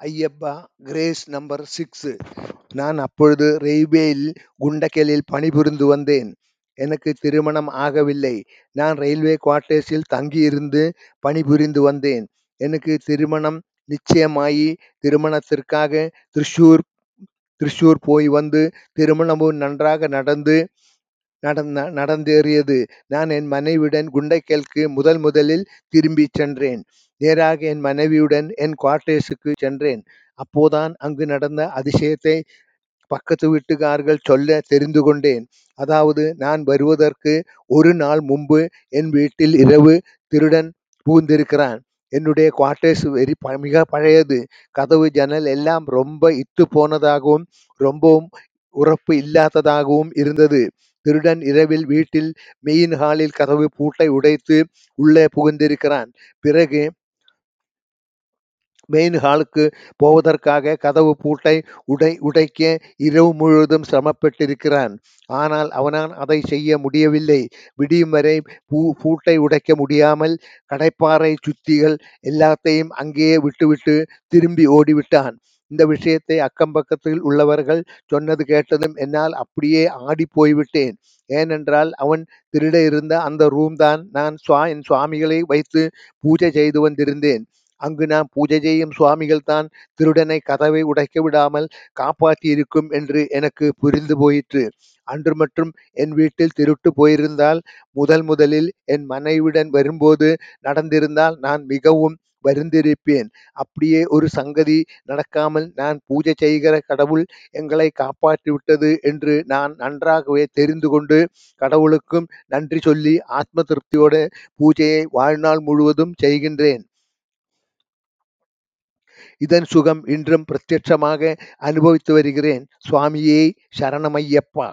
Ayyappa grace number six நான் அப்பொழுது ரெயில்வேயில் குண்டக்கலில் பணிபுரிந்து வந்தேன். எனக்கு திருமணம் ஆகவில்லை. நான் ரயில்வே குவார்ட்டர்ஸில் தங்கியிருந்து பணிபுரிந்து வந்தேன். எனக்கு திருமணம் நிச்சயமாயி திருமணத்திற்காக திருச்சூர் திருச்சூர் போய் வந்து திருமணமும் நன்றாக நடந்து நடந்த நடந்தேறியது. நான் என் மனைவியுடன் குண்டைக்கல்க்கு முதல் முதலில் திரும்பிச் சென்றேன். நேராக என் மனைவியுடன் என் குவார்டேஸுக்கு சென்றேன். அப்போதான் அங்கு நடந்த அதிசயத்தை பக்கத்து வீட்டுக்காரர்கள் சொல்ல தெரிந்து கொண்டேன். அதாவது நான் வருவதற்கு ஒரு நாள் முன்பு என் வீட்டில் இரவு திருடன் புகுந்திருக்கிறான். என்னுடைய குவார்ட்டர்ஸ் வெறி ப- மிக பழையது. கதவு ஜன்னல் எல்லாம் ரொம்ப இத்து போனதாகவும் ரொம்பவும் உறப்பு இல்லாததாகவும் இருந்தது. திருடன் இரவில் வீட்டில் மெயின் ஹாலில் கதவு பூட்டை உடைத்து உள்ளே புகுந்திருக்கிறான். பிறகு மெயின் ஹாலுக்கு போவதற்காக கதவு பூட்டை உடை உடைக்க இரவு முழுவதும் சிரமப்பட்டிருக்கிறான். ஆனால் அவனால் அதை செய்ய முடியவில்லை. விடியும் வரை பூ பூட்டை உடைக்க முடியாமல் கடைப்பாறை சுத்திகள் எல்லாத்தையும் அங்கேயே விட்டுவிட்டு திரும்பி ஓடிவிட்டான். இந்த விஷயத்தை அக்கம் பக்கத்தில் உள்ளவர்கள் சொன்னது கேட்டதும் என்னால் அப்படியே ஆடி போய்விட்டேன். ஏனென்றால் அவன் திருட இருந்த அந்த ரூம் தான் நான் சுவா என் சுவாமிகளை வைத்து பூஜை செய்து வந்திருந்தேன். அங்கு நான் பூஜை செய்யும் சுவாமிகள் தான் திருடனை கதவை உடைக்க விடாமல் காப்பாற்றி இருக்கும் என்று எனக்கு புரிந்து போயிற்று. அன்று மட்டும் என் வீட்டில் திருட்டு போயிருந்தால் முதல் முதலில் என் மனைவியுடன் வரும்போது நடந்திருந்தால் நான் மிகவும் வருந்திருப்பேன் அப்படியே ஒரு சங்கதி நடக்காமல் நான் பூஜை செய்கிற கடவுள் எங்களை காப்பாற்றி விட்டது என்று நான் நன்றாகவே தெரிந்து கொண்டு கடவுளுக்கும் நன்றி சொல்லி ஆத்ம திருப்தியோட பூஜையை வாழ்நாள் முழுவதும் செய்கின்றேன். இதன் சுகம் இன்றும் பிரத்யட்சமாக அனுபவித்து வருகிறேன். சுவாமியே சரணமையப்பா.